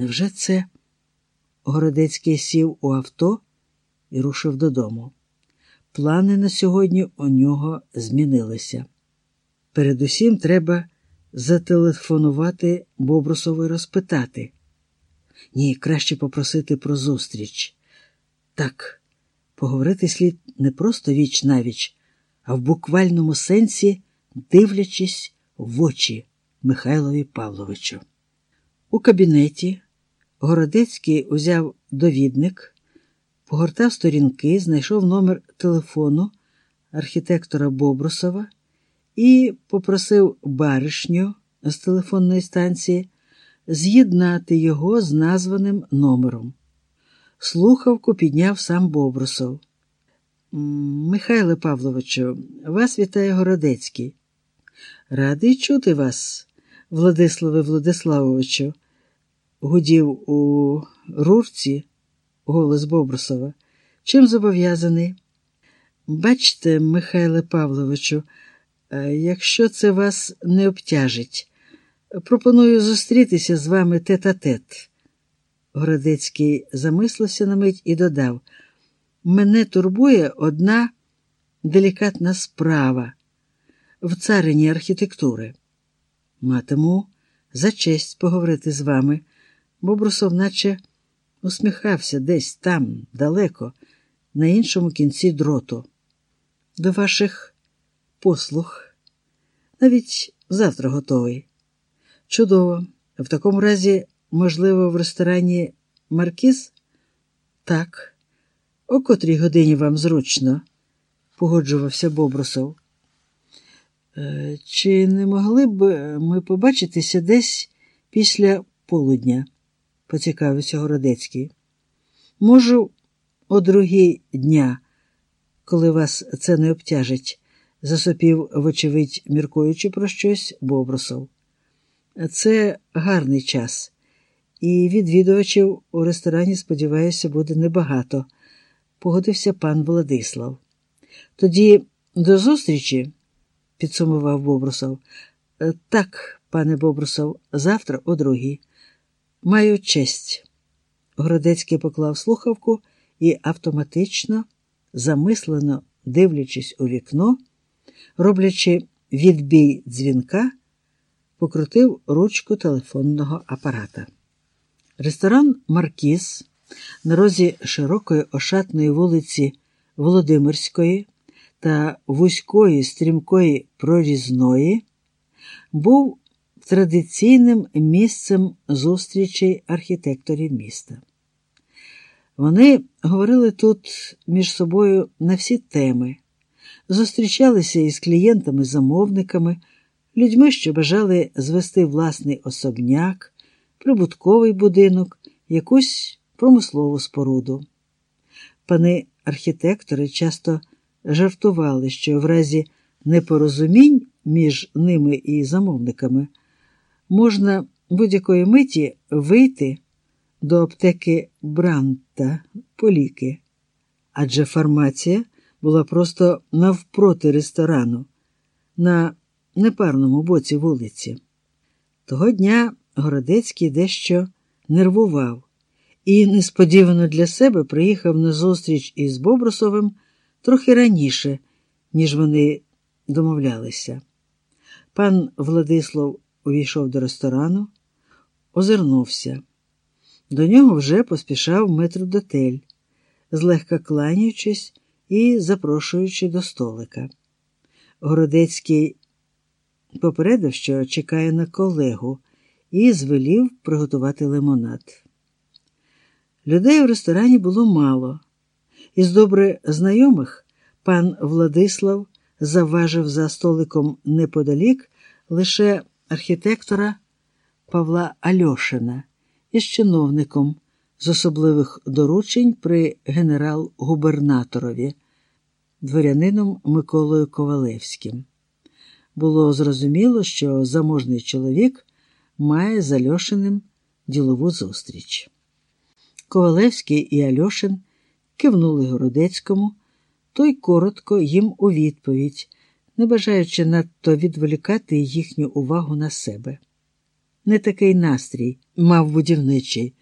Невже це? Городецький сів у авто і рушив додому. Плани на сьогодні у нього змінилися. Передусім треба зателефонувати Бобрусову і розпитати. Ні, краще попросити про зустріч. Так, поговорити слід не просто віч навіч, а в буквальному сенсі дивлячись в очі Михайлові Павловичу. У кабінеті Городецький узяв довідник, погортав сторінки, знайшов номер телефону архітектора Бобрусова і попросив баришню з телефонної станції з'єднати його з названим номером. Слухавку підняв сам Бобрусов. Михайле Павловичу, вас вітає Городецький. Радий чути вас, Владиславе Владиславовичу, гудів у рурці голос Бобрусова. Чим зобов'язаний? Бачте, Михайле Павловичу, якщо це вас не обтяжить, пропоную зустрітися з вами тет-а-тет. -тет. Городецький замислився на мить і додав: Мене турбує одна делікатна справа в царині архітектури. Матиму за честь поговорити з вами, бо Брусов наче усміхався десь там, далеко, на іншому кінці дроту. До ваших послуг. Навіть завтра готовий. Чудово. В такому разі, можливо, в ресторані Маркіз? Так. О котрій годині вам зручно, погоджувався Бобрусов. «Е, чи не могли б ми побачитися десь після полудня? Поцікавився Городецький. Можу, о другій дня, коли вас це не обтяжить, засопів, вочевидь, міркуючи про щось, Бобрусов. Це гарний час, і відвідувачів у ресторані, сподіваюся, буде небагато, погодився пан Владислав. Тоді до зустрічі, підсумував Бобрусов. Так, пане Бобрусов, завтра о другій. Маю честь. Городецький поклав слухавку і автоматично, замислено дивлячись у вікно, роблячи відбій дзвінка, покрутив ручку телефонного апарата. Ресторан Маркіз на розі широкої ошатної вулиці Володимирської та вузької стрімкої прорізної був традиційним місцем зустрічей архітекторів міста. Вони говорили тут між собою на всі теми, зустрічалися із клієнтами-замовниками, людьми, що бажали звести власний особняк, прибутковий будинок, якусь промислову споруду. Пани архітектори часто жартували, що в разі непорозумінь між ними і замовниками можна будь-якої миті вийти до аптеки Бранта по ліки, адже фармація була просто навпроти ресторану, на непарному боці вулиці. Того дня Городецький дещо нервував і несподівано для себе приїхав на зустріч із Бобрусовим трохи раніше, ніж вони домовлялися. Пан Владислав увійшов до ресторану, озирнувся. До нього вже поспішав метрдотель, злегка кланяючись і запрошуючи до столика. Городецький попередив, що чекає на колегу, і звелів приготувати лимонад. Людей в ресторані було мало. Із добре знайомих пан Владислав завважив за столиком неподалік лише архітектора Павла Альошина із чиновником з особливих доручень при генерал-губернаторові, дворянином Миколою Ковалевським. Було зрозуміло, що заможний чоловік має з Альошиним ділову зустріч. Ковалевський і Альошин кивнули Городецькому, той коротко їм у відповідь, не бажаючи надто відволікати їхню увагу на себе. Не такий настрій мав будівничий.